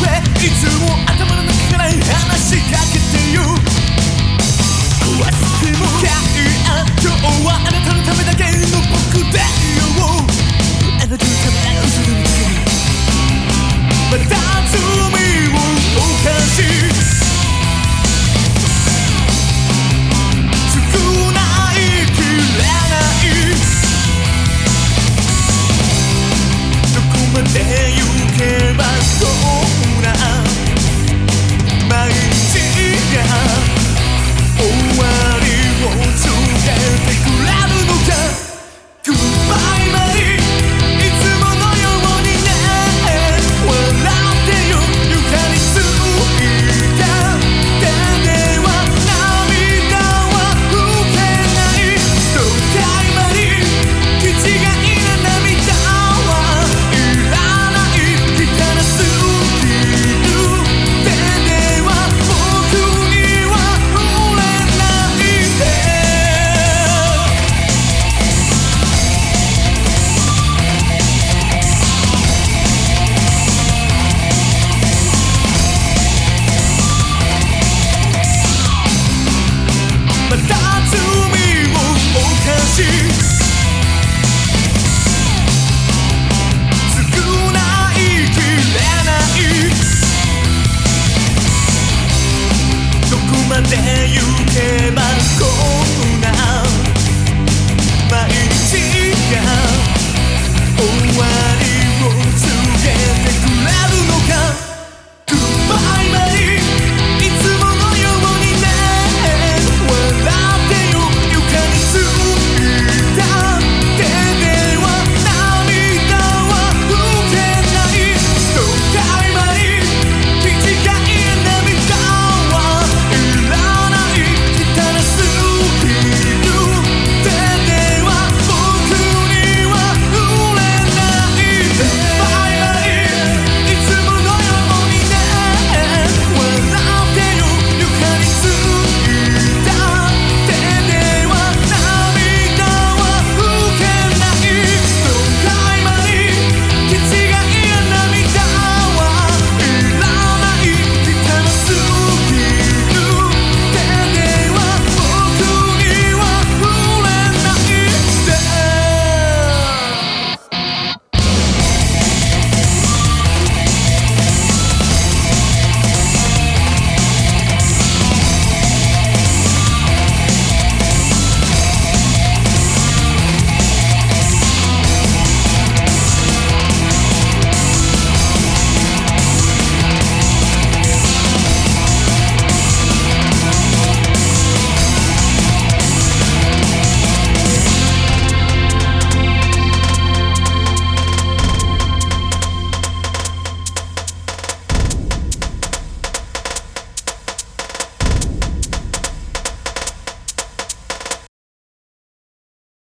いつも頭の中から話しかけてよ。また罪を犯し